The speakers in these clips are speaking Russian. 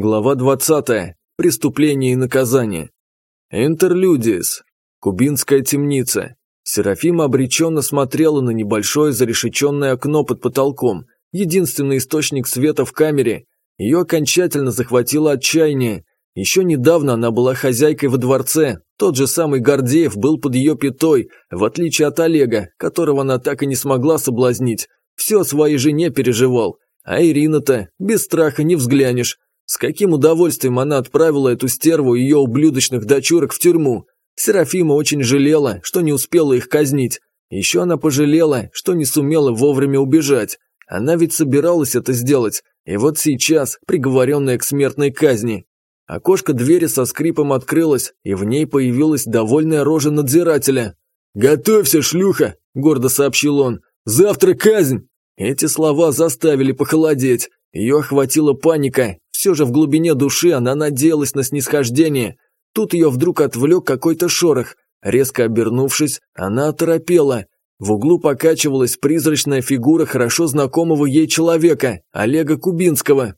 Глава 20. Преступление и наказание. Интерлюдис. Кубинская темница. Серафима обреченно смотрела на небольшое зарешеченное окно под потолком, единственный источник света в камере. Ее окончательно захватило отчаяние. Еще недавно она была хозяйкой во дворце, тот же самый Гордеев был под ее пятой, в отличие от Олега, которого она так и не смогла соблазнить. Все о своей жене переживал. А Ирина-то без страха не взглянешь. С каким удовольствием она отправила эту стерву и ее ублюдочных дочурок в тюрьму. Серафима очень жалела, что не успела их казнить. Еще она пожалела, что не сумела вовремя убежать. Она ведь собиралась это сделать, и вот сейчас, приговоренная к смертной казни. Окошко двери со скрипом открылось, и в ней появилась довольная рожа надзирателя. «Готовься, шлюха!» – гордо сообщил он. «Завтра казнь!» Эти слова заставили похолодеть. Ее охватила паника, все же в глубине души она надеялась на снисхождение. Тут ее вдруг отвлек какой-то шорох. Резко обернувшись, она оторопела. В углу покачивалась призрачная фигура хорошо знакомого ей человека, Олега Кубинского.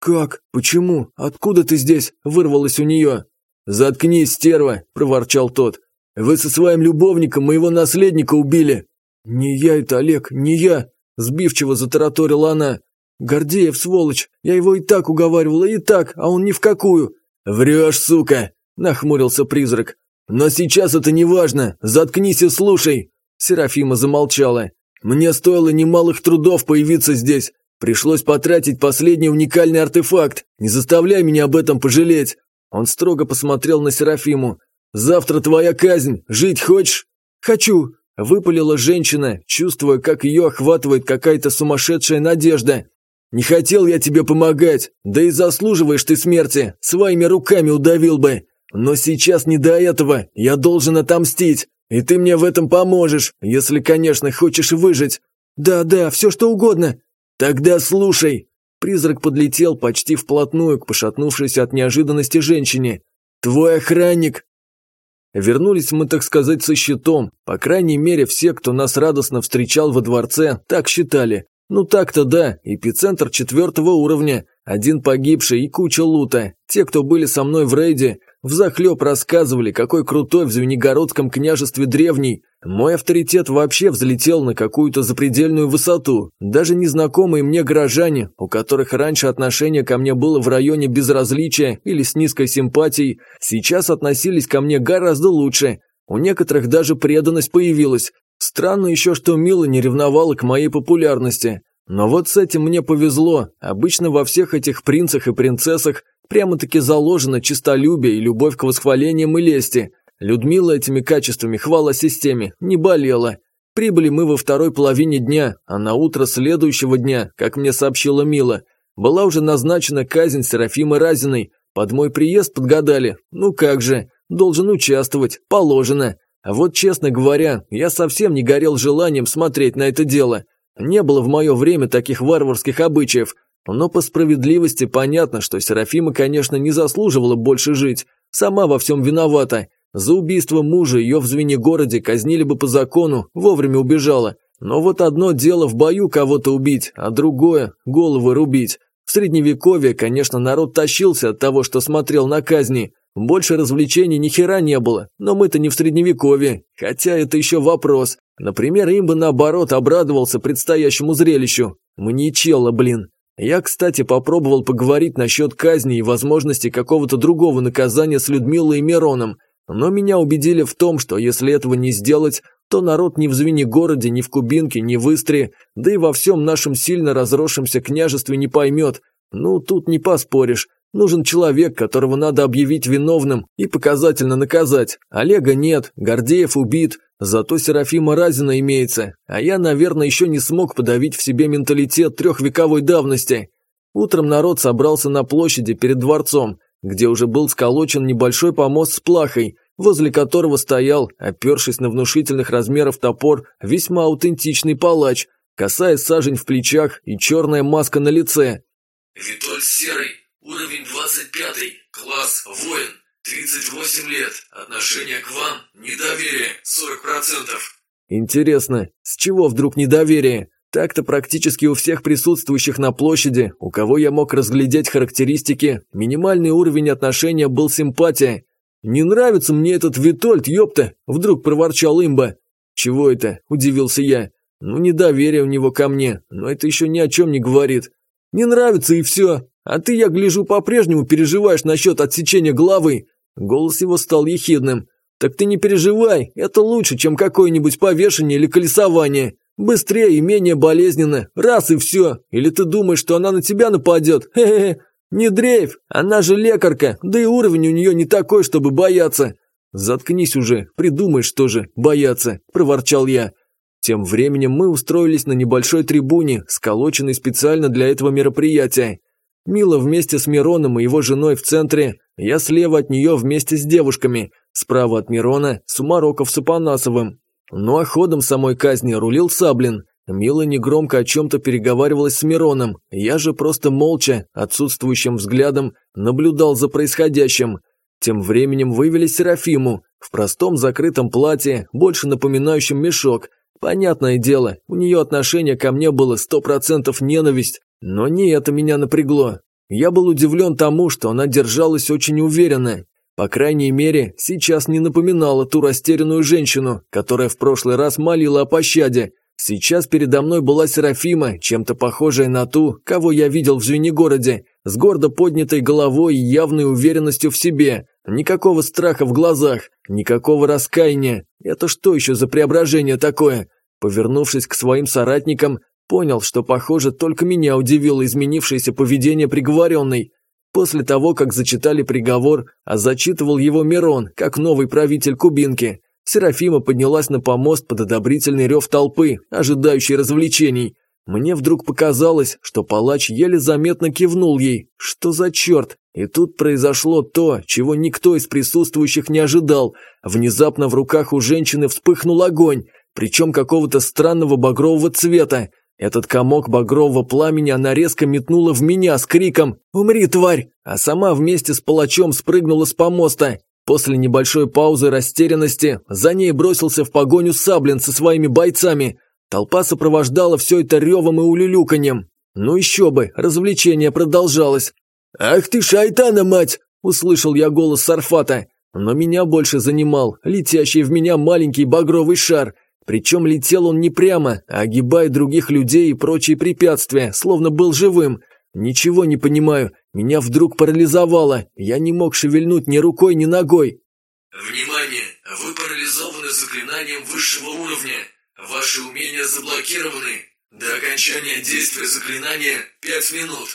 «Как? Почему? Откуда ты здесь?» – вырвалось у нее. «Заткнись, стерва!» – проворчал тот. «Вы со своим любовником моего наследника убили!» «Не я это, Олег, не я!» – сбивчиво затараторила она. «Гордеев, сволочь! Я его и так уговаривала, и так, а он ни в какую!» «Врешь, сука!» – нахмурился призрак. «Но сейчас это не важно! Заткнись и слушай!» Серафима замолчала. «Мне стоило немалых трудов появиться здесь. Пришлось потратить последний уникальный артефакт. Не заставляй меня об этом пожалеть!» Он строго посмотрел на Серафиму. «Завтра твоя казнь. Жить хочешь?» «Хочу!» – выпалила женщина, чувствуя, как ее охватывает какая-то сумасшедшая надежда. «Не хотел я тебе помогать, да и заслуживаешь ты смерти, своими руками удавил бы. Но сейчас не до этого, я должен отомстить, и ты мне в этом поможешь, если, конечно, хочешь выжить». «Да-да, все что угодно». «Тогда слушай». Призрак подлетел почти вплотную к пошатнувшейся от неожиданности женщине. «Твой охранник Вернулись мы, так сказать, со щитом. По крайней мере, все, кто нас радостно встречал во дворце, так считали. Ну так-то да, эпицентр четвертого уровня, один погибший и куча лута. Те, кто были со мной в рейде, взахлеб рассказывали, какой крутой в Звенигородском княжестве древний. Мой авторитет вообще взлетел на какую-то запредельную высоту. Даже незнакомые мне горожане, у которых раньше отношение ко мне было в районе безразличия или с низкой симпатией, сейчас относились ко мне гораздо лучше. У некоторых даже преданность появилась, Странно еще, что Мила не ревновала к моей популярности. Но вот с этим мне повезло. Обычно во всех этих принцах и принцессах прямо-таки заложено честолюбие и любовь к восхвалениям и лести. Людмила этими качествами, хвала системе, не болела. Прибыли мы во второй половине дня, а на утро следующего дня, как мне сообщила Мила, была уже назначена казнь Серафимы Разиной. Под мой приезд подгадали. Ну как же, должен участвовать, положено. А вот, честно говоря, я совсем не горел желанием смотреть на это дело. Не было в мое время таких варварских обычаев. Но по справедливости понятно, что Серафима, конечно, не заслуживала больше жить. Сама во всем виновата. За убийство мужа ее в Звенигороде казнили бы по закону, вовремя убежала. Но вот одно дело в бою кого-то убить, а другое – головы рубить. В Средневековье, конечно, народ тащился от того, что смотрел на казни, больше развлечений ни хера не было, но мы-то не в средневековье, хотя это еще вопрос. Например, им бы наоборот обрадовался предстоящему зрелищу. Мне чело, блин. Я, кстати, попробовал поговорить насчет казни и возможности какого-то другого наказания с Людмилой и Мироном, но меня убедили в том, что если этого не сделать, то народ ни в Звенигороде, ни в Кубинке, ни в Истре, да и во всем нашем сильно разросшемся княжестве не поймет. Ну, тут не поспоришь. Нужен человек, которого надо объявить виновным и показательно наказать. Олега нет, Гордеев убит, зато Серафима Разина имеется, а я, наверное, еще не смог подавить в себе менталитет трехвековой давности. Утром народ собрался на площади перед дворцом, где уже был сколочен небольшой помост с плахой, возле которого стоял, опершись на внушительных размеров топор, весьма аутентичный палач, касаясь сажень в плечах и черная маска на лице. «Витоль Серый, Уровень 25. Класс воин. 38 лет. Отношение к вам – недоверие 40%. Интересно, с чего вдруг недоверие? Так-то практически у всех присутствующих на площади, у кого я мог разглядеть характеристики, минимальный уровень отношения был симпатия. «Не нравится мне этот Витольд, ёпта!» – вдруг проворчал имба. «Чего это?» – удивился я. «Ну, недоверие у него ко мне, но это еще ни о чем не говорит. Не нравится и все. А ты, я гляжу, по-прежнему переживаешь насчет отсечения головы». Голос его стал ехидным. «Так ты не переживай, это лучше, чем какое-нибудь повешение или колесование. Быстрее и менее болезненно, раз и все. Или ты думаешь, что она на тебя нападет? Хе-хе. Не дрейф, она же лекарка, да и уровень у нее не такой, чтобы бояться». «Заткнись уже, придумаешь тоже, бояться», – проворчал я. Тем временем мы устроились на небольшой трибуне, сколоченной специально для этого мероприятия. Мила вместе с Мироном и его женой в центре, я слева от нее вместе с девушками, справа от Мирона Сумароков с Апанасовым. Ну а ходом самой казни рулил Саблин. Мила негромко о чем-то переговаривалась с Мироном, я же просто молча, отсутствующим взглядом, наблюдал за происходящим. Тем временем вывели Серафиму, в простом закрытом платье, больше напоминающем мешок, Понятное дело, у нее отношение ко мне было сто процентов ненависть, но не это меня напрягло. Я был удивлен тому, что она держалась очень уверенно. По крайней мере, сейчас не напоминала ту растерянную женщину, которая в прошлый раз молила о пощаде. Сейчас передо мной была Серафима, чем-то похожая на ту, кого я видел в Звенигороде, с гордо поднятой головой и явной уверенностью в себе. Никакого страха в глазах, никакого раскаяния. Это что еще за преображение такое? Повернувшись к своим соратникам, понял, что, похоже, только меня удивило изменившееся поведение приговоренной. После того, как зачитали приговор, а зачитывал его Мирон, как новый правитель Кубинки, Серафима поднялась на помост под одобрительный рев толпы, ожидающей развлечений. Мне вдруг показалось, что палач еле заметно кивнул ей. Что за черт? И тут произошло то, чего никто из присутствующих не ожидал. Внезапно в руках у женщины вспыхнул огонь, причем какого-то странного багрового цвета. Этот комок багрового пламени она резко метнула в меня с криком «Умри, тварь!», а сама вместе с палачом спрыгнула с помоста. После небольшой паузы растерянности за ней бросился в погоню Саблин со своими бойцами – Толпа сопровождала все это ревом и улюлюканьем. Ну еще бы, развлечение продолжалось. «Ах ты шайтана, мать!» – услышал я голос Сарфата. Но меня больше занимал летящий в меня маленький багровый шар. Причем летел он не прямо, а огибая других людей и прочие препятствия, словно был живым. Ничего не понимаю, меня вдруг парализовало, я не мог шевельнуть ни рукой, ни ногой. «Внимание! Вы парализованы заклинанием высшего уровня. Ваши умения заблокированы. До окончания действия заклинания пять минут.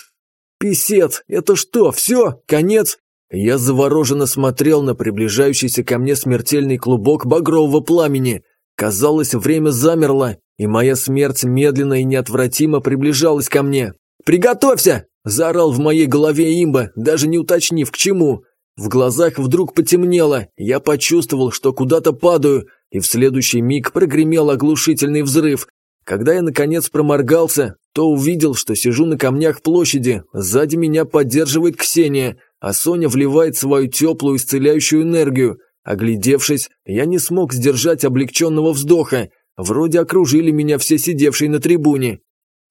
Писец, это что, все? Конец? Я завороженно смотрел на приближающийся ко мне смертельный клубок багрового пламени. Казалось, время замерло, и моя смерть медленно и неотвратимо приближалась ко мне. «Приготовься!» – заорал в моей голове имба, даже не уточнив, к чему. В глазах вдруг потемнело, я почувствовал, что куда-то падаю, и в следующий миг прогремел оглушительный взрыв. Когда я наконец проморгался, то увидел, что сижу на камнях площади, сзади меня поддерживает Ксения, а Соня вливает свою теплую исцеляющую энергию. Оглядевшись, я не смог сдержать облегченного вздоха. Вроде окружили меня все сидевшие на трибуне.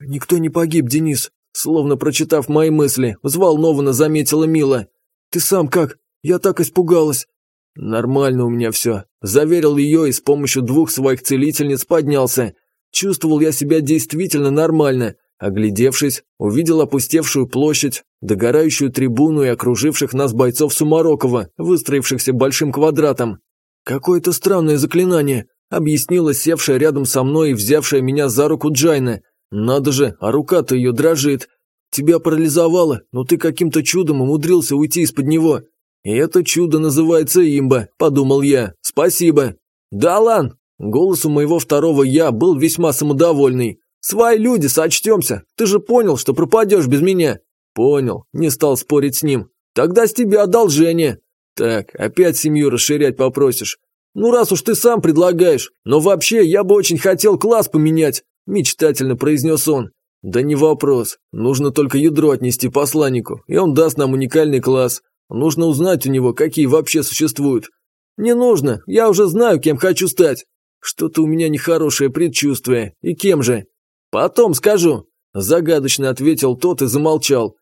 «Никто не погиб, Денис», словно прочитав мои мысли, взволнованно заметила Мила. «Ты сам как? Я так испугалась!» «Нормально у меня все», – заверил ее и с помощью двух своих целительниц поднялся. Чувствовал я себя действительно нормально. Оглядевшись, увидел опустевшую площадь, догорающую трибуну и окруживших нас бойцов Сумарокова, выстроившихся большим квадратом. «Какое-то странное заклинание», – объяснила севшая рядом со мной и взявшая меня за руку Джайна. «Надо же, а рука-то ее дрожит. Тебя парализовало, но ты каким-то чудом умудрился уйти из-под него. И это чудо называется имба, подумал я. Спасибо. Да, Лан. Голос у моего второго «я» был весьма самодовольный. «Свои люди, сочтемся. Ты же понял, что пропадешь без меня?» «Понял. Не стал спорить с ним. Тогда с тебя одолжение». «Так, опять семью расширять попросишь». «Ну, раз уж ты сам предлагаешь. Но вообще, я бы очень хотел класс поменять», – мечтательно произнес он. «Да не вопрос. Нужно только ядро отнести посланнику, и он даст нам уникальный класс. Нужно узнать у него, какие вообще существуют». «Не нужно. Я уже знаю, кем хочу стать». «Что-то у меня нехорошее предчувствие. И кем же?» «Потом скажу», – загадочно ответил тот и замолчал.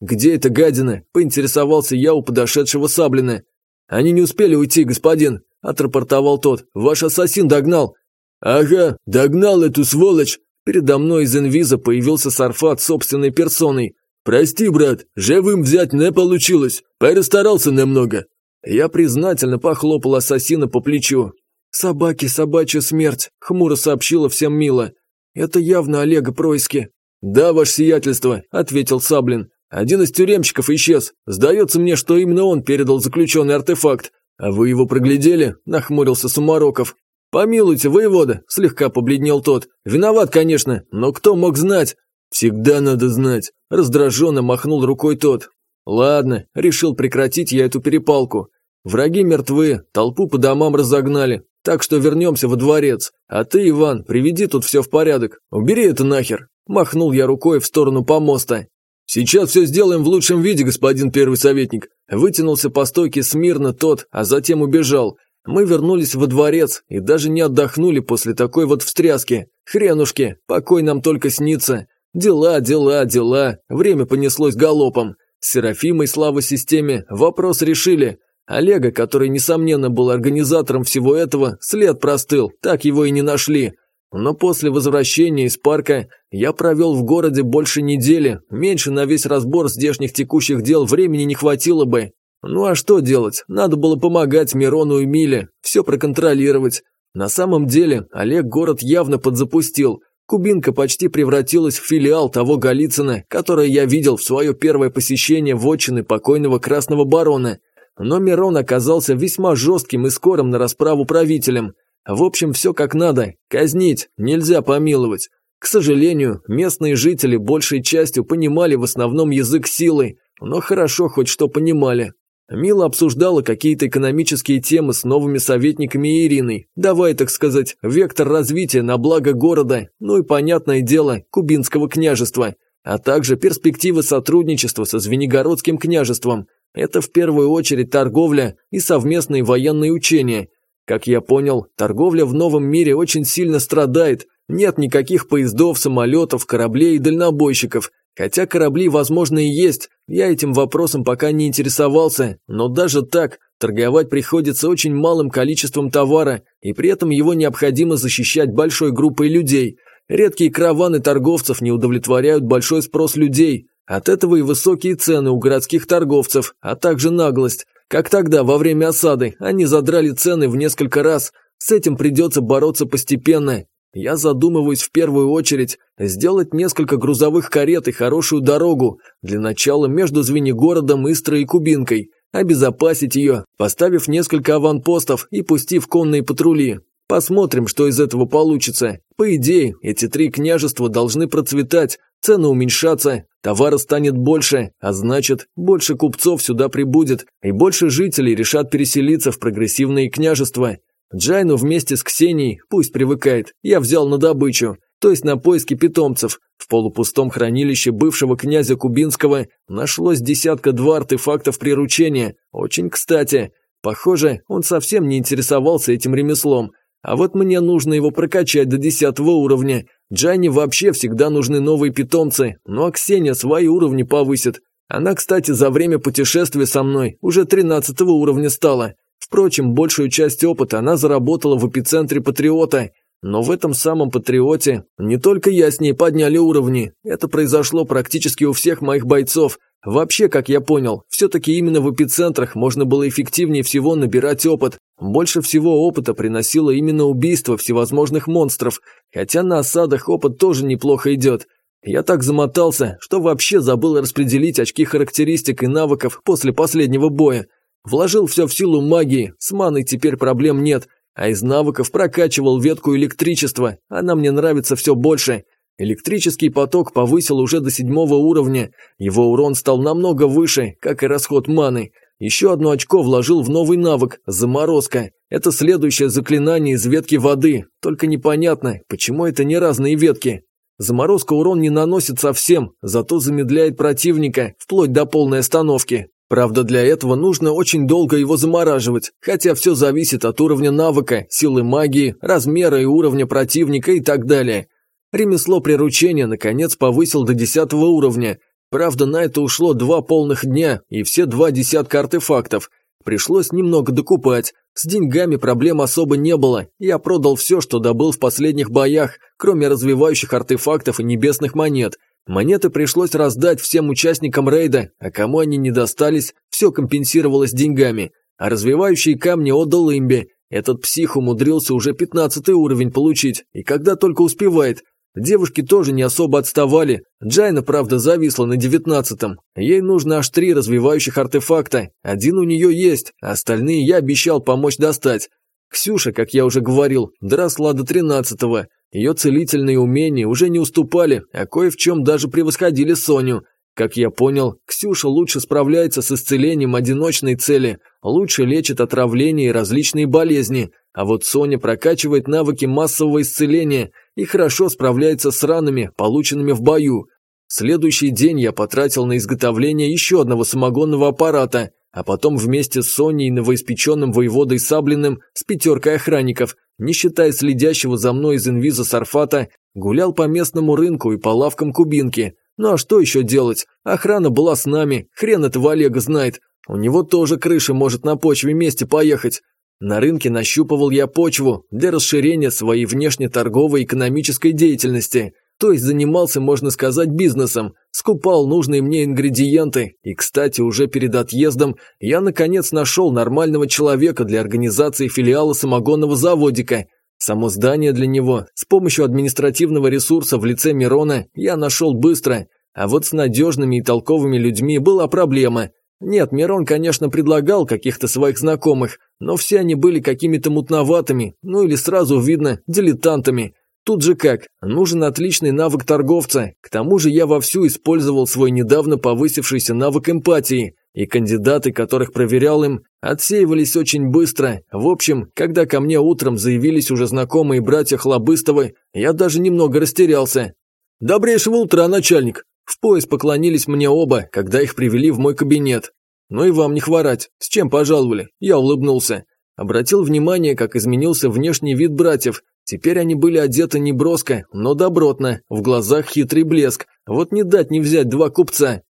«Где эта гадина?» – поинтересовался я у подошедшего Саблина. «Они не успели уйти, господин», – отрапортовал тот. «Ваш ассасин догнал». «Ага, догнал эту сволочь!» Передо мной из инвиза появился Сарфат собственной персоной. «Прости, брат, живым взять не получилось. Перестарался немного». Я признательно похлопал ассасина по плечу. «Собаки, собачья смерть», — хмуро сообщила всем Мила. «Это явно Олега Пройски». «Да, ваше сиятельство», — ответил Саблин. «Один из тюремщиков исчез. Сдается мне, что именно он передал заключенный артефакт. А вы его проглядели?» — нахмурился Сумароков. «Помилуйте, воевода», – слегка побледнел тот. «Виноват, конечно, но кто мог знать?» «Всегда надо знать», – раздраженно махнул рукой тот. «Ладно, решил прекратить я эту перепалку. Враги мертвы, толпу по домам разогнали, так что вернемся во дворец. А ты, Иван, приведи тут все в порядок. Убери это нахер!» Махнул я рукой в сторону помоста. «Сейчас все сделаем в лучшем виде, господин первый советник». Вытянулся по стойке смирно тот, а затем убежал. Мы вернулись во дворец и даже не отдохнули после такой вот встряски. Хренушки, покой нам только снится. Дела, дела, дела. Время понеслось галопом. С Серафимой, слава системе, вопрос решили. Олега, который, несомненно, был организатором всего этого, след простыл, так его и не нашли. Но после возвращения из парка я провел в городе больше недели, меньше на весь разбор здешних текущих дел времени не хватило бы. Ну а что делать? Надо было помогать Мирону и Миле, все проконтролировать. На самом деле, Олег город явно подзапустил. Кубинка почти превратилась в филиал того Голицына, которое я видел в свое первое посещение вотчины покойного Красного Барона. Но Мирон оказался весьма жестким и скорым на расправу правителем. В общем, все как надо. Казнить, нельзя помиловать. К сожалению, местные жители большей частью понимали в основном язык силы, но хорошо хоть что понимали. Мила обсуждала какие-то экономические темы с новыми советниками Ириной, давай, так сказать, вектор развития на благо города, ну и, понятное дело, Кубинского княжества, а также перспективы сотрудничества со Звенигородским княжеством. Это в первую очередь торговля и совместные военные учения. Как я понял, торговля в новом мире очень сильно страдает, нет никаких поездов, самолетов, кораблей и дальнобойщиков – Хотя корабли, возможно, и есть, я этим вопросом пока не интересовался, но даже так, торговать приходится очень малым количеством товара, и при этом его необходимо защищать большой группой людей. Редкие караваны торговцев не удовлетворяют большой спрос людей, от этого и высокие цены у городских торговцев, а также наглость. Как тогда, во время осады, они задрали цены в несколько раз. С этим придется бороться постепенно, я задумываюсь в первую очередь сделать несколько грузовых карет и хорошую дорогу, для начала между Звенигородом, Истрой и Кубинкой, обезопасить ее, поставив несколько аванпостов и пустив конные патрули. Посмотрим, что из этого получится. По идее, эти три княжества должны процветать, цены уменьшаться, товара станет больше, а значит, больше купцов сюда прибудет, и больше жителей решат переселиться в прогрессивные княжества. Джайну вместе с Ксенией, пусть привыкает, я взял на добычу, то есть на поиски питомцев. В полупустом хранилище бывшего князя Кубинского нашлось десятка-два артефактов приручения. Очень кстати. Похоже, он совсем не интересовался этим ремеслом. А вот мне нужно его прокачать до десятого уровня. Джайне вообще всегда нужны новые питомцы, ну Ксения свои уровни повысит. Она, кстати, за время путешествия со мной уже тринадцатого уровня стала. Впрочем, большую часть опыта она заработала в эпицентре Патриота, но в этом самом Патриоте не только я с ней подняли уровни, это произошло практически у всех моих бойцов. Вообще, как я понял, все-таки именно в эпицентрах можно было эффективнее всего набирать опыт. Больше всего опыта приносило именно убийство всевозможных монстров, хотя на осадах опыт тоже неплохо идет. Я так замотался, что вообще забыл распределить очки характеристик и навыков после последнего боя. Вложил все в силу магии, с маной теперь проблем нет, а из навыков прокачивал ветку электричества, она мне нравится все больше. Электрический поток повысил уже до седьмого уровня, его урон стал намного выше, как и расход маны. Еще одно очко вложил в новый навык – заморозка. Это следующее заклинание из ветки воды, только непонятно, почему это не разные ветки. Заморозка урон не наносит совсем, зато замедляет противника, вплоть до полной остановки. Правда, для этого нужно очень долго его замораживать, хотя все зависит от уровня навыка, силы магии, размера и уровня противника и так далее. Ремесло приручения, наконец, повысил до десятого уровня. Правда, на это ушло два полных дня и все два десятка артефактов. Пришлось немного докупать. С деньгами проблем особо не было. Я продал все, что добыл в последних боях, кроме развивающих артефактов и небесных монет. Монеты пришлось раздать всем участникам рейда, а кому они не достались, все компенсировалось деньгами. А развивающие камни отдал имбе. Этот псих умудрился уже пятнадцатый уровень получить, и когда только успевает. Девушки тоже не особо отставали. Джайна, правда, зависла на девятнадцатом. Ей нужно аж три развивающих артефакта. Один у нее есть, а остальные я обещал помочь достать. Ксюша, как я уже говорил, доросла до тринадцатого. Ее целительные умения уже не уступали, а кое в чем даже превосходили Соню. Как я понял, Ксюша лучше справляется с исцелением одиночной цели, лучше лечит отравления и различные болезни, а вот Соня прокачивает навыки массового исцеления и хорошо справляется с ранами, полученными в бою. Следующий день я потратил на изготовление еще одного самогонного аппарата, а потом вместе с Соней и новоиспеченным воеводой Саблиным с пятеркой охранников, не считая следящего за мной из инвиза Сарфата, гулял по местному рынку и по лавкам Кубинки. Ну а что еще делать? Охрана была с нами, хрен этого Олега знает. У него тоже крыша может на почве вместе поехать. На рынке нащупывал я почву для расширения своей внешнеторговой экономической деятельности. То есть занимался, можно сказать, бизнесом, скупал нужные мне ингредиенты. И, кстати, уже перед отъездом я наконец нашел нормального человека для организации филиала самогонного заводика. Само здание для него с помощью административного ресурса в лице Мирона я нашел быстро. А вот с надежными и толковыми людьми была проблема – нет, Мирон, конечно, предлагал каких-то своих знакомых, но все они были какими-то мутноватыми, ну или сразу видно, дилетантами. Тут же как, нужен отличный навык торговца, к тому же я вовсю использовал свой недавно повысившийся навык эмпатии, и кандидаты, которых проверял им, отсеивались очень быстро. В общем, когда ко мне утром заявились уже знакомые братья Хлобыстовы, я даже немного растерялся. «Добрейшего утра, начальник!» В пояс поклонились мне оба, когда их привели в мой кабинет. Ну и вам не хворать. С чем пожаловали? Я улыбнулся. Обратил внимание, как изменился внешний вид братьев. Теперь они были одеты не броско, но добротно, в глазах хитрый блеск. Вот не дать не взять два купца.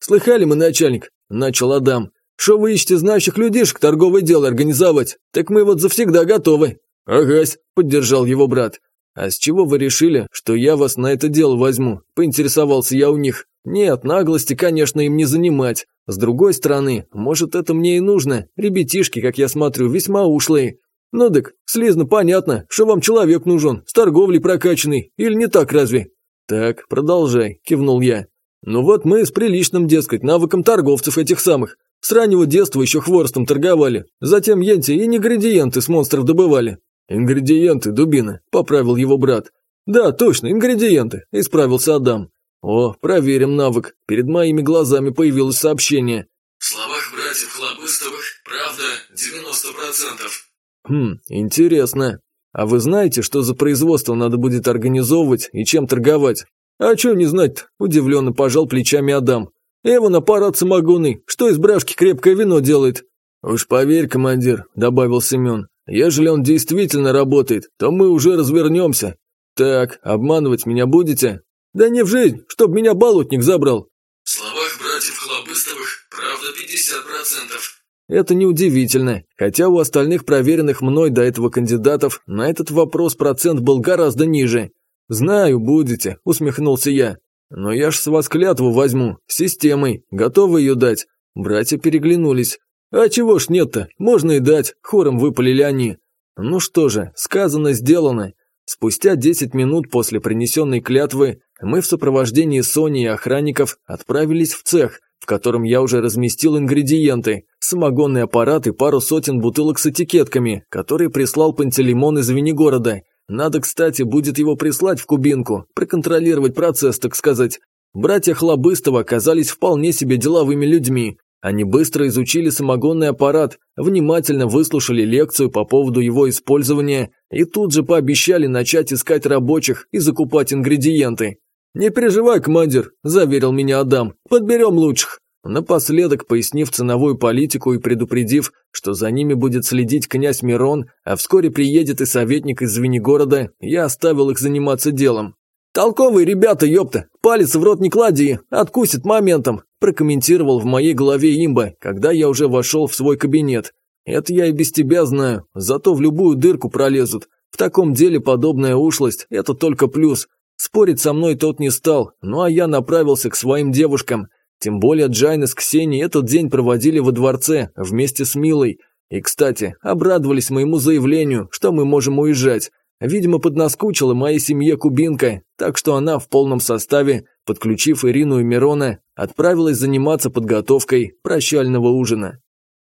«Слыхали мы, начальник?» – начал Адам. «Шо вы ищете знающих людишек торговое дело организовать? Так мы вот завсегда готовы». «Агась», – поддержал его брат. «А с чего вы решили, что я вас на это дело возьму?» – поинтересовался я у них. «Нет, наглости, конечно, им не занимать. С другой стороны, может, это мне и нужно. Ребятишки, как я смотрю, весьма ушлые. Ну так, слизно понятно, что вам человек нужен, с торговлей прокачанный, или не так разве?» «Так, продолжай», – кивнул я. «Ну вот мы с приличным, дескать, навыком торговцев этих самых. С раннего детства еще хворостом торговали. Затем енти и ингредиенты с монстров добывали. «Ингредиенты, дубина», – поправил его брат. «Да, точно, ингредиенты», – исправился Адам. «О, проверим навык. Перед моими глазами появилось сообщение». В словах братьев Хлобыстовых правда 90%. Хм, интересно. А вы знаете, что за производство надо будет организовывать и чем торговать? А что не знать-то? Удивленно пожал плечами Адам. Эван аппарат самогонный, что из брашки крепкое вино делает? Уж поверь, командир, добавил Семен. Ежели он действительно работает, то мы уже развернемся. Так, обманывать меня будете? Да не в жизнь, чтоб меня болотник забрал. В словах братьев Хлобыстовых правда 50%. Это неудивительно, хотя у остальных проверенных мной до этого кандидатов на этот вопрос процент был гораздо ниже. «Знаю, будете», – усмехнулся я. «Но я ж с вас клятву возьму, системой, готовы ее дать». Братья переглянулись. «А чего ж нет-то? Можно и дать», – хором выпалили они. Ну что же, сказано, сделано. Спустя 10 минут после принесенной клятвы мы в сопровождении Сони и охранников отправились в цех, в котором я уже разместил ингредиенты, самогонный аппарат и пару сотен бутылок с этикетками, которые прислал Пантелеймон из Венегорода. Надо, кстати, будет его прислать в Кубинку, проконтролировать процесс, так сказать. Братья Хлобыстова оказались вполне себе деловыми людьми, они быстро изучили самогонный аппарат, внимательно выслушали лекцию по поводу его использования и тут же пообещали начать искать рабочих и закупать ингредиенты. «Не переживай, командир», – заверил меня Адам, – «подберем лучших». Напоследок, пояснив ценовую политику и предупредив, что за ними будет следить князь Мирон, а вскоре приедет и советник из Звенигорода, я оставил их заниматься делом. «Толковые ребята, ёпта! Палец в рот не клади, откусит моментом!» прокомментировал в моей голове имба, когда я уже вошел в свой кабинет. «Это я и без тебя знаю, зато в любую дырку пролезут. В таком деле подобная ушлость – это только плюс. Спорить со мной тот не стал, ну а я направился к своим девушкам. Тем более Джайна с Ксенией этот день проводили во дворце вместе с Милой. И, кстати, обрадовались моему заявлению, что мы можем уезжать. Видимо, поднаскучила моей семье кубинка, так что она в полном составе, подключив Ирину и Мирона, отправилась заниматься подготовкой прощального ужина.